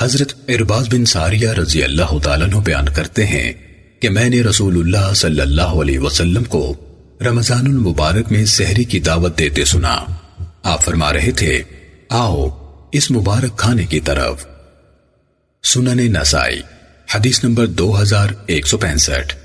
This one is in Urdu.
حضرت ارباز بن ساریہ رضی اللہ تعالیٰ عنہ بیان کرتے ہیں کہ میں نے رسول اللہ صلی اللہ علیہ وسلم کو رمضان المبارک میں سحری کی دعوت دیتے سنا۔ آپ فرما رہے تھے، آؤ اس مبارک کھانے کی طرف۔ سنن نسائی، حدیث نمبر دو ہزار ایک سو پینسٹھ۔